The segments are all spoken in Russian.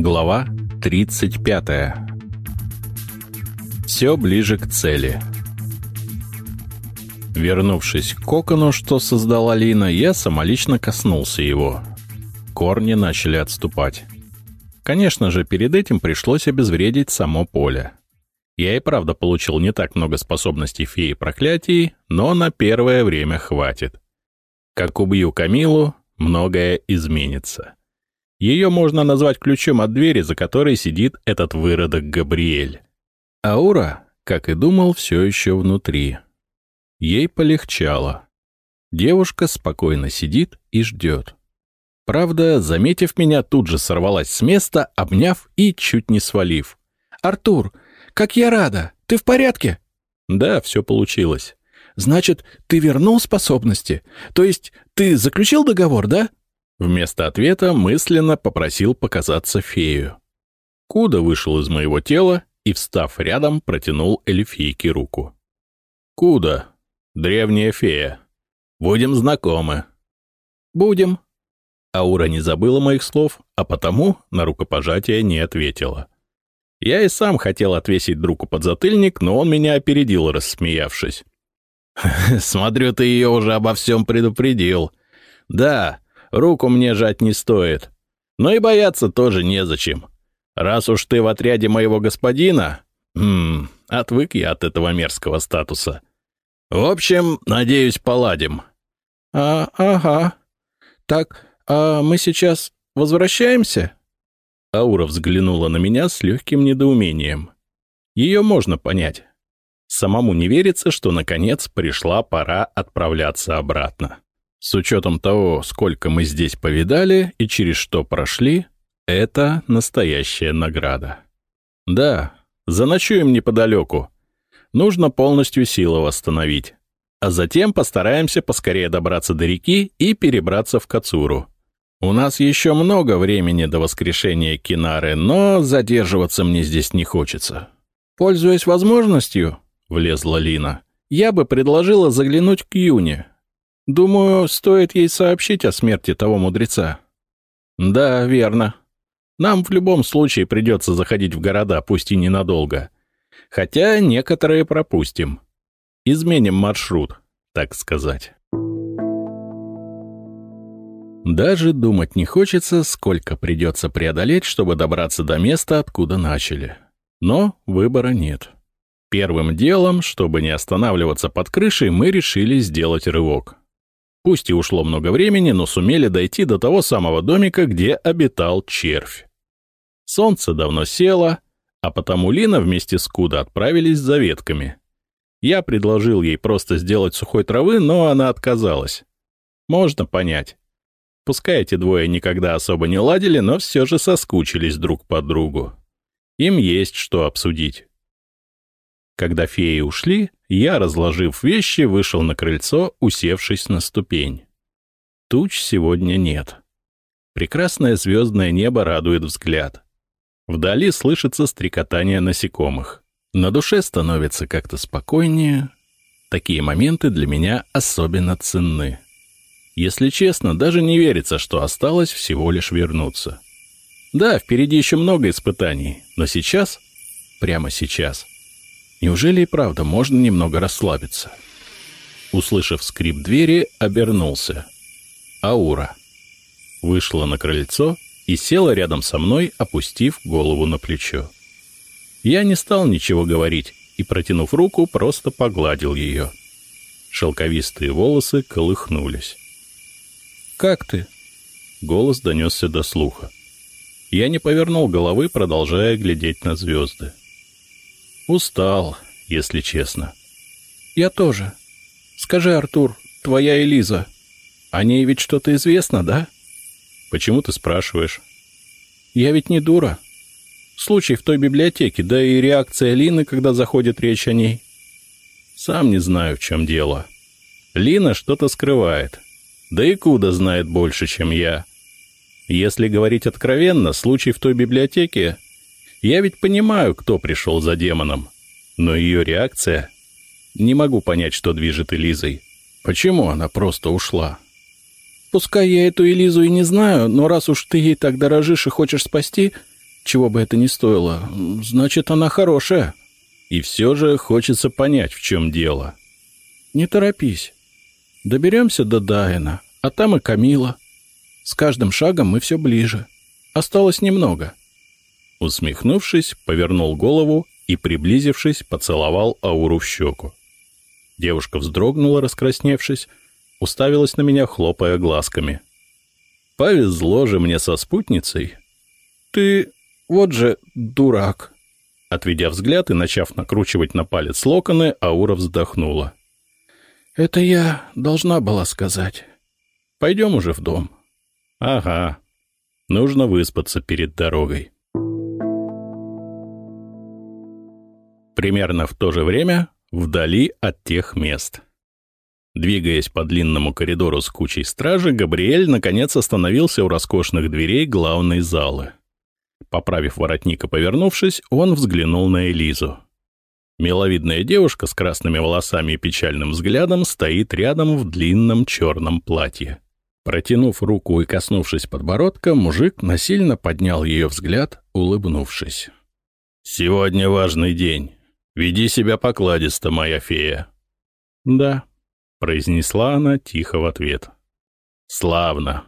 Глава 35. Все ближе к цели. Вернувшись к кокону, что создала Лина, я самолично коснулся его. Корни начали отступать. Конечно же, перед этим пришлось обезвредить само поле. Я и правда получил не так много способностей феи проклятий, но на первое время хватит. Как убью Камилу, многое изменится. Ее можно назвать ключом от двери, за которой сидит этот выродок Габриэль. Аура, как и думал, все еще внутри. Ей полегчало. Девушка спокойно сидит и ждет. Правда, заметив меня, тут же сорвалась с места, обняв и чуть не свалив. «Артур, как я рада! Ты в порядке?» «Да, все получилось». «Значит, ты вернул способности? То есть ты заключил договор, да?» Вместо ответа мысленно попросил показаться фею. Куда вышел из моего тела и, встав рядом, протянул эльфийке руку. «Куда? Древняя фея. Будем знакомы». «Будем». Аура не забыла моих слов, а потому на рукопожатие не ответила. Я и сам хотел отвесить другу подзатыльник, но он меня опередил, рассмеявшись. «Смотрю, ты ее уже обо всем предупредил. Да, руку мне жать не стоит. Но и бояться тоже незачем. Раз уж ты в отряде моего господина... Хм, отвык я от этого мерзкого статуса. В общем, надеюсь, поладим. А, ага. Так, а мы сейчас возвращаемся? Аура взглянула на меня с легким недоумением. Ее можно понять. Самому не верится, что, наконец, пришла пора отправляться обратно. С учетом того, сколько мы здесь повидали и через что прошли, это настоящая награда. Да, заночуем неподалеку. Нужно полностью силы восстановить. А затем постараемся поскорее добраться до реки и перебраться в Кацуру. У нас еще много времени до воскрешения Кинары, но задерживаться мне здесь не хочется. Пользуясь возможностью, — влезла Лина, — я бы предложила заглянуть к Юне. Думаю, стоит ей сообщить о смерти того мудреца. Да, верно. Нам в любом случае придется заходить в города, пусть и ненадолго. Хотя некоторые пропустим. Изменим маршрут, так сказать. Даже думать не хочется, сколько придется преодолеть, чтобы добраться до места, откуда начали. Но выбора нет. Первым делом, чтобы не останавливаться под крышей, мы решили сделать рывок. Пусть и ушло много времени, но сумели дойти до того самого домика, где обитал червь. Солнце давно село, а потому Лина вместе с Куда отправились за ветками. Я предложил ей просто сделать сухой травы, но она отказалась. Можно понять. Пускай эти двое никогда особо не ладили, но все же соскучились друг по другу. Им есть что обсудить. Когда феи ушли, я, разложив вещи, вышел на крыльцо, усевшись на ступень. Туч сегодня нет. Прекрасное звездное небо радует взгляд. Вдали слышится стрекотание насекомых. На душе становится как-то спокойнее. Такие моменты для меня особенно ценны. Если честно, даже не верится, что осталось всего лишь вернуться. Да, впереди еще много испытаний, но сейчас, прямо сейчас — Неужели и правда можно немного расслабиться? Услышав скрип двери, обернулся. Аура. Вышла на крыльцо и села рядом со мной, опустив голову на плечо. Я не стал ничего говорить и, протянув руку, просто погладил ее. Шелковистые волосы колыхнулись. «Как ты?» Голос донесся до слуха. Я не повернул головы, продолжая глядеть на звезды. Устал, если честно. Я тоже. Скажи, Артур, твоя Элиза, о ней ведь что-то известно, да? Почему ты спрашиваешь? Я ведь не дура. Случай в той библиотеке, да и реакция Лины, когда заходит речь о ней. Сам не знаю, в чем дело. Лина что-то скрывает. Да и Куда знает больше, чем я. Если говорить откровенно, случай в той библиотеке я ведь понимаю, кто пришел за демоном. Но ее реакция... Не могу понять, что движет Элизой. Почему она просто ушла? Пускай я эту Элизу и не знаю, но раз уж ты ей так дорожишь и хочешь спасти, чего бы это ни стоило, значит, она хорошая. И все же хочется понять, в чем дело. Не торопись. Доберемся до Дайна, а там и Камила. С каждым шагом мы все ближе. Осталось немного. Усмехнувшись, повернул голову и, приблизившись, поцеловал Ауру в щеку. Девушка вздрогнула, раскрасневшись, уставилась на меня, хлопая глазками. «Повезло же мне со спутницей». «Ты вот же дурак!» Отведя взгляд и начав накручивать на палец локоны, Аура вздохнула. «Это я должна была сказать. Пойдем уже в дом». «Ага. Нужно выспаться перед дорогой». Примерно в то же время вдали от тех мест. Двигаясь по длинному коридору с кучей стражи, Габриэль наконец остановился у роскошных дверей главной залы. Поправив воротник и повернувшись, он взглянул на Элизу. Миловидная девушка с красными волосами и печальным взглядом стоит рядом в длинном черном платье. Протянув руку и коснувшись подбородка, мужик насильно поднял ее взгляд, улыбнувшись. «Сегодня важный день. Веди себя покладисто, моя фея». «Да», — произнесла она тихо в ответ. «Славно».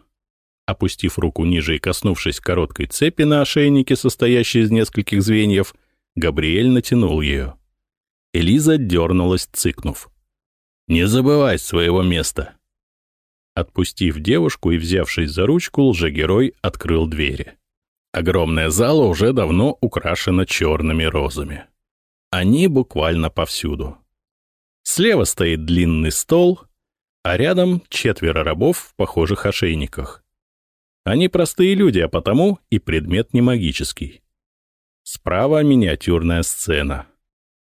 Опустив руку ниже и коснувшись короткой цепи на ошейнике, состоящей из нескольких звеньев, Габриэль натянул ее. Элиза дернулась, цыкнув. «Не забывай своего места!» Отпустив девушку и взявшись за ручку, лжегерой открыл двери. Огромная зала уже давно украшена черными розами. Они буквально повсюду. Слева стоит длинный стол, а рядом четверо рабов в похожих ошейниках. Они простые люди, а потому и предмет не магический. Справа миниатюрная сцена.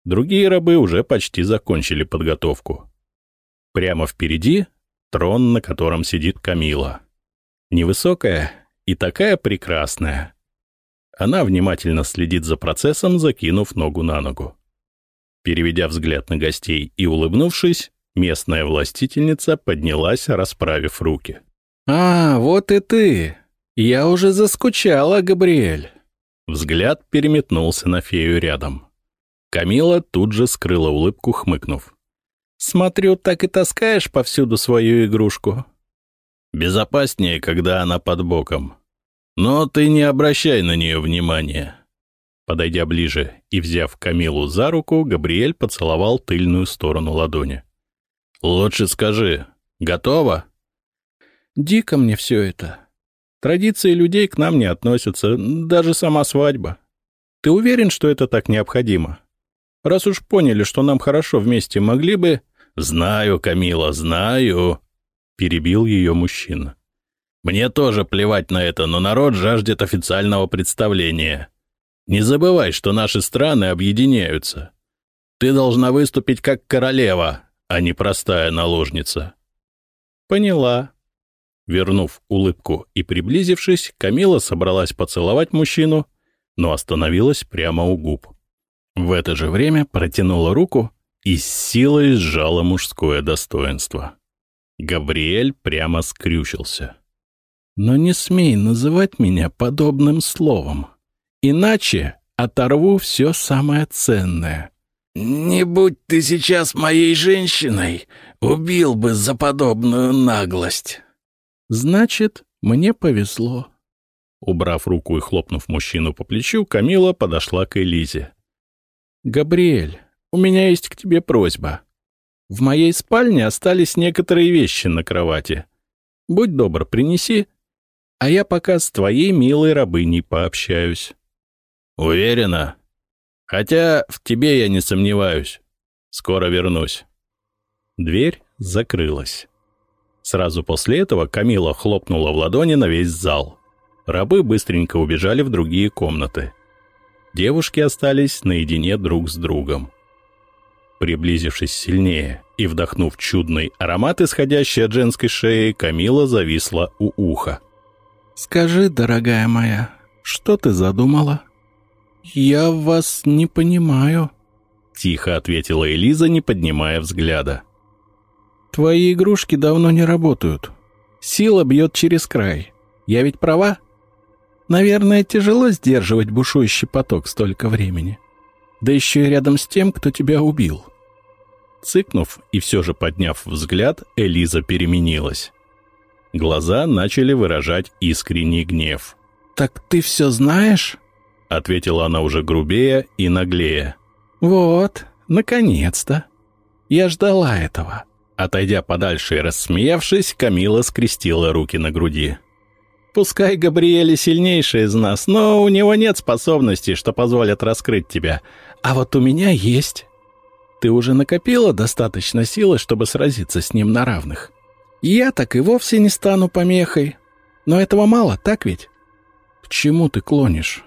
Другие рабы уже почти закончили подготовку. Прямо впереди трон, на котором сидит Камила. Невысокая и такая прекрасная. Она внимательно следит за процессом, закинув ногу на ногу. Переведя взгляд на гостей и улыбнувшись, местная властительница поднялась, расправив руки. «А, вот и ты! Я уже заскучала, Габриэль!» Взгляд переметнулся на фею рядом. Камила тут же скрыла улыбку, хмыкнув. «Смотрю, так и таскаешь повсюду свою игрушку». «Безопаснее, когда она под боком. Но ты не обращай на нее внимания». Подойдя ближе и взяв Камилу за руку, Габриэль поцеловал тыльную сторону ладони. «Лучше скажи, готова?» «Дико мне все это. Традиции людей к нам не относятся, даже сама свадьба. Ты уверен, что это так необходимо?» Раз уж поняли, что нам хорошо вместе, могли бы...» «Знаю, Камила, знаю», — перебил ее мужчина. «Мне тоже плевать на это, но народ жаждет официального представления. Не забывай, что наши страны объединяются. Ты должна выступить как королева, а не простая наложница». «Поняла». Вернув улыбку и приблизившись, Камила собралась поцеловать мужчину, но остановилась прямо у губ. В это же время протянула руку и с силой сжала мужское достоинство. Габриэль прямо скрючился. «Но не смей называть меня подобным словом, иначе оторву все самое ценное». «Не будь ты сейчас моей женщиной, убил бы за подобную наглость». «Значит, мне повезло». Убрав руку и хлопнув мужчину по плечу, Камила подошла к Элизе. «Габриэль, у меня есть к тебе просьба. В моей спальне остались некоторые вещи на кровати. Будь добр, принеси, а я пока с твоей милой рабыней пообщаюсь». «Уверена? Хотя в тебе я не сомневаюсь. Скоро вернусь». Дверь закрылась. Сразу после этого Камила хлопнула в ладони на весь зал. Рабы быстренько убежали в другие комнаты девушки остались наедине друг с другом. Приблизившись сильнее и вдохнув чудный аромат, исходящий от женской шеи, Камила зависла у уха. «Скажи, дорогая моя, что ты задумала?» «Я вас не понимаю», — тихо ответила Элиза, не поднимая взгляда. «Твои игрушки давно не работают. Сила бьет через край. Я ведь права?» Наверное, тяжело сдерживать бушующий поток столько времени. Да еще и рядом с тем, кто тебя убил. Цыкнув и все же подняв взгляд, Элиза переменилась. Глаза начали выражать искренний гнев. «Так ты все знаешь?» — ответила она уже грубее и наглее. «Вот, наконец-то. Я ждала этого». Отойдя подальше и рассмеявшись, Камила скрестила руки на груди. «Пускай Габриэль сильнейший из нас, но у него нет способностей, что позволят раскрыть тебя. А вот у меня есть. Ты уже накопила достаточно силы, чтобы сразиться с ним на равных. Я так и вовсе не стану помехой. Но этого мало, так ведь? К чему ты клонишь?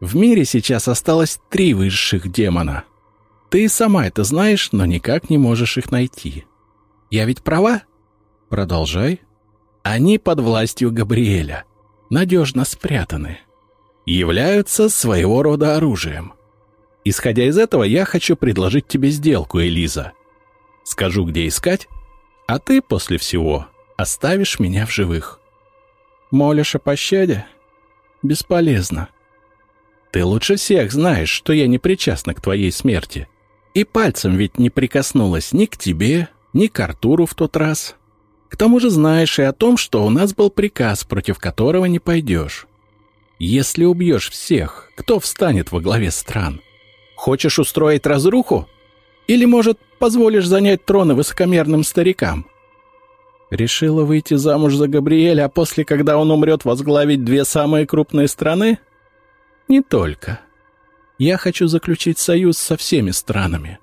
В мире сейчас осталось три высших демона. Ты сама это знаешь, но никак не можешь их найти. Я ведь права? Продолжай. Они под властью Габриэля. Надежно спрятаны. Являются своего рода оружием. Исходя из этого, я хочу предложить тебе сделку, Элиза. Скажу, где искать, а ты после всего оставишь меня в живых. Молишь о пощаде? Бесполезно. Ты лучше всех знаешь, что я не причастна к твоей смерти. И пальцем ведь не прикоснулась ни к тебе, ни к Артуру в тот раз. К тому же знаешь и о том, что у нас был приказ, против которого не пойдешь. Если убьешь всех, кто встанет во главе стран? Хочешь устроить разруху? Или, может, позволишь занять троны высокомерным старикам? Решила выйти замуж за Габриэля, а после, когда он умрет, возглавить две самые крупные страны? Не только. Я хочу заключить союз со всеми странами.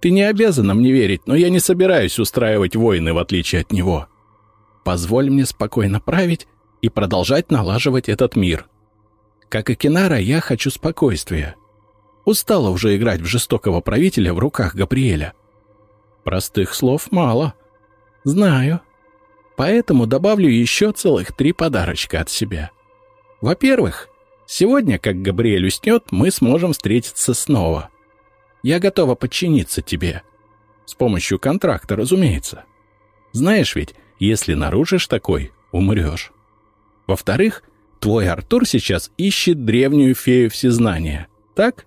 Ты не обязана мне верить, но я не собираюсь устраивать войны, в отличие от него. Позволь мне спокойно править и продолжать налаживать этот мир. Как и Кинара, я хочу спокойствия. Устала уже играть в жестокого правителя в руках Габриэля. Простых слов мало. Знаю. Поэтому добавлю еще целых три подарочка от себя. Во-первых, Сегодня, как Габриэль уснет, мы сможем встретиться снова. Я готова подчиниться тебе. С помощью контракта, разумеется. Знаешь ведь, если нарушишь такой, умрешь. Во-вторых, твой Артур сейчас ищет древнюю фею всезнания. Так?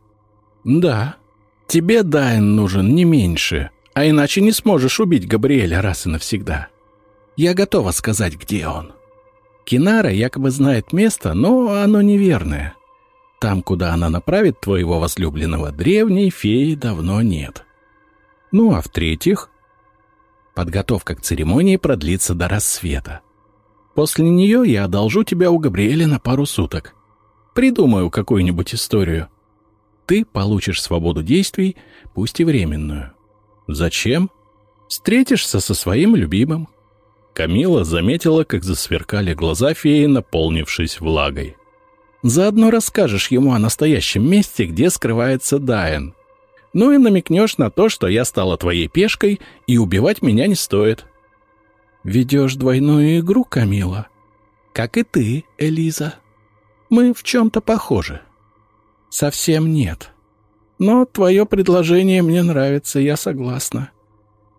Да. Тебе Дайн нужен не меньше, а иначе не сможешь убить Габриэля раз и навсегда. Я готова сказать, где он. Кинара якобы знает место, но оно неверное. Там, куда она направит твоего возлюбленного, древней феи давно нет. Ну а в-третьих, подготовка к церемонии продлится до рассвета. После нее я одолжу тебя у Габриэля на пару суток. Придумаю какую-нибудь историю. Ты получишь свободу действий, пусть и временную. Зачем? Встретишься со своим любимым. Камила заметила, как засверкали глаза феи, наполнившись влагой. «Заодно расскажешь ему о настоящем месте, где скрывается Дайен. Ну и намекнешь на то, что я стала твоей пешкой, и убивать меня не стоит». «Ведешь двойную игру, Камила?» «Как и ты, Элиза. Мы в чем-то похожи». «Совсем нет. Но твое предложение мне нравится, я согласна.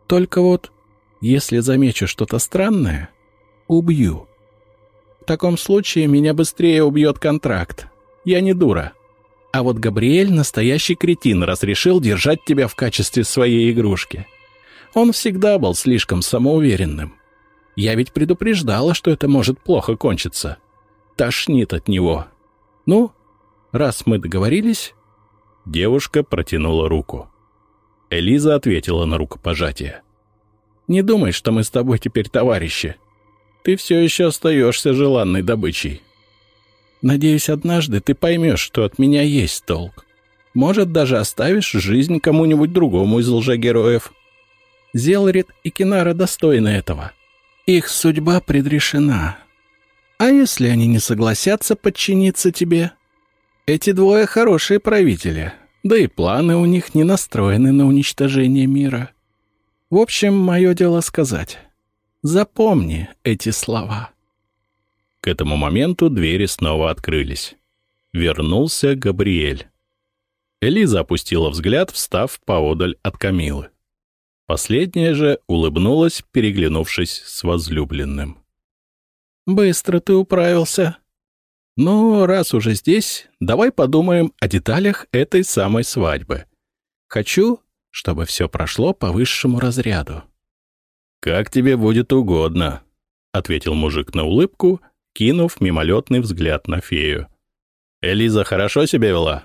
Только вот если замечу что-то странное, убью. В таком случае меня быстрее убьет контракт. Я не дура. А вот Габриэль — настоящий кретин, разрешил держать тебя в качестве своей игрушки. Он всегда был слишком самоуверенным. Я ведь предупреждала, что это может плохо кончиться. Тошнит от него. Ну, раз мы договорились... Девушка протянула руку. Элиза ответила на рукопожатие. Не думай, что мы с тобой теперь товарищи. Ты все еще остаешься желанной добычей. Надеюсь, однажды ты поймешь, что от меня есть толк. Может, даже оставишь жизнь кому-нибудь другому из лжегероев. Зелрит и Кинара достойны этого. Их судьба предрешена. А если они не согласятся подчиниться тебе? Эти двое хорошие правители, да и планы у них не настроены на уничтожение мира. В общем, мое дело сказать. Запомни эти слова. К этому моменту двери снова открылись. Вернулся Габриэль. Элиза опустила взгляд, встав поодаль от Камилы. Последняя же улыбнулась, переглянувшись с возлюбленным. «Быстро ты управился. Но раз уже здесь, давай подумаем о деталях этой самой свадьбы. Хочу, чтобы все прошло по высшему разряду. «Как тебе будет угодно», — ответил мужик на улыбку, кинув мимолетный взгляд на фею. «Элиза хорошо себя вела?»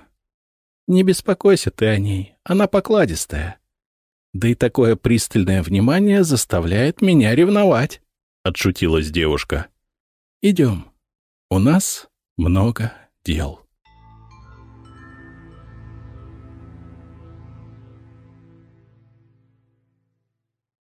«Не беспокойся ты о ней, она покладистая. Да и такое пристальное внимание заставляет меня ревновать», — отшутилась девушка. «Идем. У нас много дел».